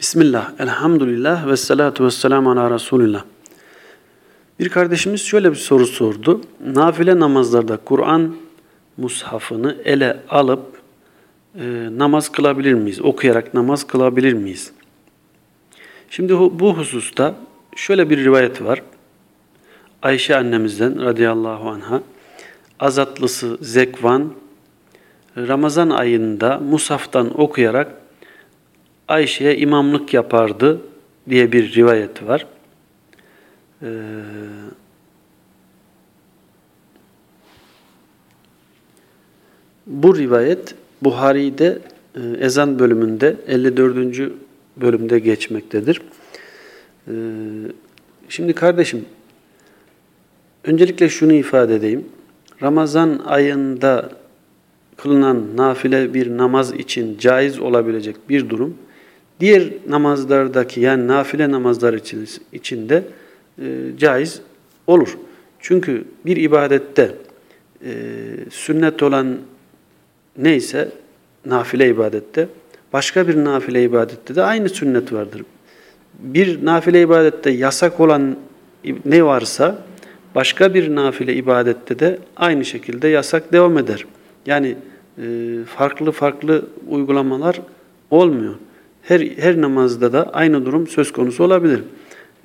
Bismillah, elhamdülillah ve salatu ve selamu ala Resulillah. Bir kardeşimiz şöyle bir soru sordu. Nafile namazlarda Kur'an mushafını ele alıp e, namaz kılabilir miyiz? Okuyarak namaz kılabilir miyiz? Şimdi bu hususta şöyle bir rivayet var. Ayşe annemizden radıyallahu anha azatlısı Zekvan Ramazan ayında Musaf'tan okuyarak Ayşe'ye imamlık yapardı diye bir rivayet var. Ee, bu rivayet Buhari'de e, ezan bölümünde 54. bölümde geçmektedir. Ee, şimdi kardeşim öncelikle şunu ifade edeyim. Ramazan ayında kılınan nafile bir namaz için caiz olabilecek bir durum diğer namazlardaki yani nafile namazlar için içinde e, caiz olur. Çünkü bir ibadette e, sünnet olan neyse nafile ibadette başka bir nafile ibadette de aynı sünnet vardır. Bir nafile ibadette yasak olan ne varsa başka bir nafile ibadette de aynı şekilde yasak devam eder. Yani e, farklı farklı uygulamalar olmuyor. Her, her namazda da aynı durum söz konusu olabilir.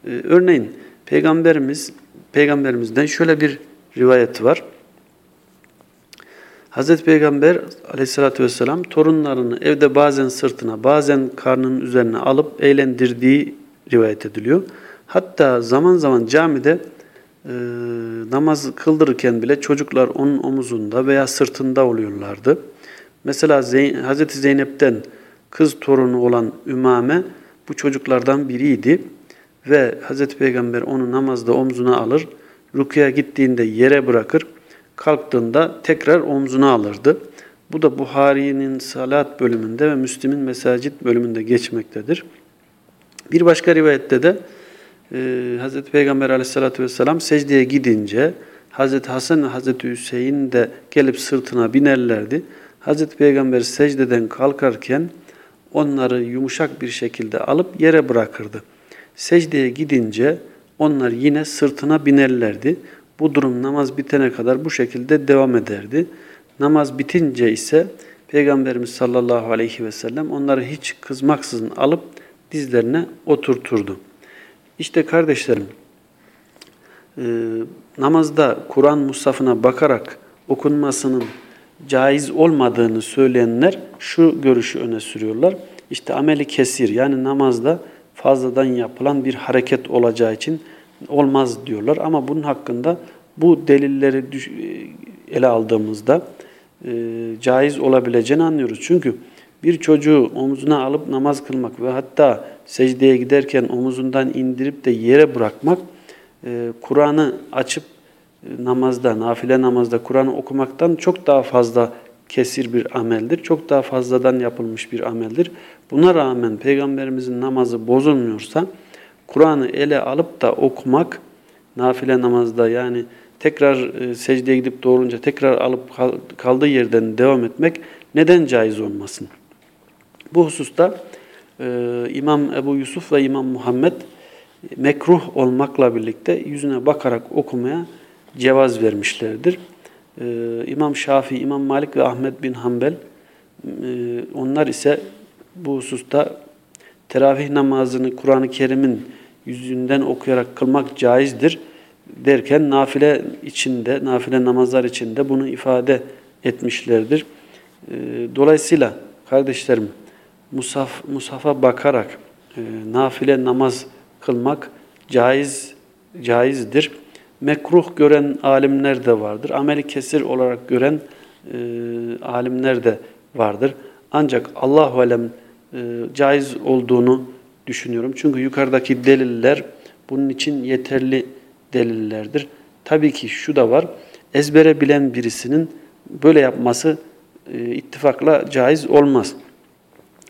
E, örneğin Peygamberimiz Peygamberimizden şöyle bir rivayet var. Hazreti Peygamber aleyhissalatü vesselam torunlarını evde bazen sırtına bazen karnının üzerine alıp eğlendirdiği rivayet ediliyor. Hatta zaman zaman camide e, namaz kıldırırken bile çocuklar onun omuzunda veya sırtında oluyorlardı. Mesela Zeyn Hazreti Zeynep'ten kız torunu olan Ümame bu çocuklardan biriydi. Ve Hazreti Peygamber onu namazda omzuna alır, rukuya gittiğinde yere bırakır, kalktığında tekrar omzuna alırdı. Bu da Buhari'nin salat bölümünde ve Müslim'in mesacit bölümünde geçmektedir. Bir başka rivayette de e, Hz. Peygamber aleyhissalatü vesselam secdeye gidince Hz. Hasan ve Hz. Hüseyin de gelip sırtına binerlerdi. Hz. Peygamber secdeden kalkarken onları yumuşak bir şekilde alıp yere bırakırdı. Secdeye gidince onlar yine sırtına binerlerdi. Bu durum namaz bitene kadar bu şekilde devam ederdi. Namaz bitince ise Peygamberimiz sallallahu aleyhi ve sellem onları hiç kızmaksızın alıp dizlerine oturturdu. İşte kardeşlerim, e, namazda Kur'an musafına bakarak okunmasının caiz olmadığını söyleyenler şu görüşü öne sürüyorlar. İşte ameli kesir yani namazda fazladan yapılan bir hareket olacağı için olmaz diyorlar. Ama bunun hakkında bu delilleri e, ele aldığımızda e, caiz olabileceğini anlıyoruz. Çünkü bir çocuğu omuzuna alıp namaz kılmak ve hatta secdeye giderken omuzundan indirip de yere bırakmak, e, Kur'an'ı açıp namazda, nafile namazda Kur'an'ı okumaktan çok daha fazla kesir bir ameldir. Çok daha fazladan yapılmış bir ameldir. Buna rağmen Peygamberimizin namazı bozulmuyorsa, Kur'an'ı ele alıp da okumak, nafile namazda yani tekrar e, secdeye gidip doğrunca tekrar alıp kaldığı yerden devam etmek neden caiz olmasın? Bu hususta e, İmam Ebu Yusuf ve İmam Muhammed mekruh olmakla birlikte yüzüne bakarak okumaya cevaz vermişlerdir. E, İmam Şafii, İmam Malik ve Ahmet bin Hanbel e, onlar ise bu hususta teravih namazını Kur'an-ı Kerim'in yüzünden okuyarak kılmak caizdir derken nafile içinde, nafile namazlar içinde bunu ifade etmişlerdir. E, dolayısıyla kardeşlerim musaf, musafa bakarak e, nafile namaz kılmak caiz caizdir. Mekruh gören alimler de vardır. Ameli kesir olarak gören e, alimler de vardır. Ancak Allahu alem e, caiz olduğunu düşünüyorum. Çünkü yukarıdaki deliller bunun için yeterli delillerdir. Tabii ki şu da var. Ezbere bilen birisinin böyle yapması e, ittifakla caiz olmaz.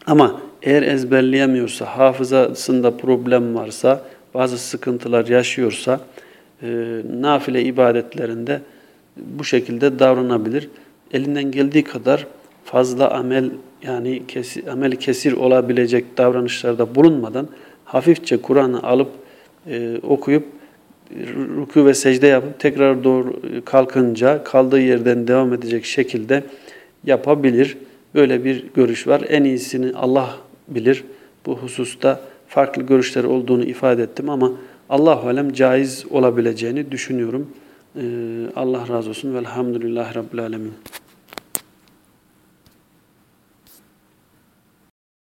Ama eğer ezberleyemiyorsa, hafızasında problem varsa, bazı sıkıntılar yaşıyorsa, e, nafile ibadetlerinde bu şekilde davranabilir. Elinden geldiği kadar fazla amel yani kesi, amel kesir olabilecek davranışlarda bulunmadan hafifçe Kur'an'ı alıp e, okuyup rükû ve secde yapıp tekrar doğru kalkınca kaldığı yerden devam edecek şekilde yapabilir. Böyle bir görüş var. En iyisini Allah bilir. Bu hususta farklı görüşler olduğunu ifade ettim ama Allah alem caiz olabileceğini düşünüyorum. Ee, Allah razı olsun. Velhamdülillahi Rabbil Alemin.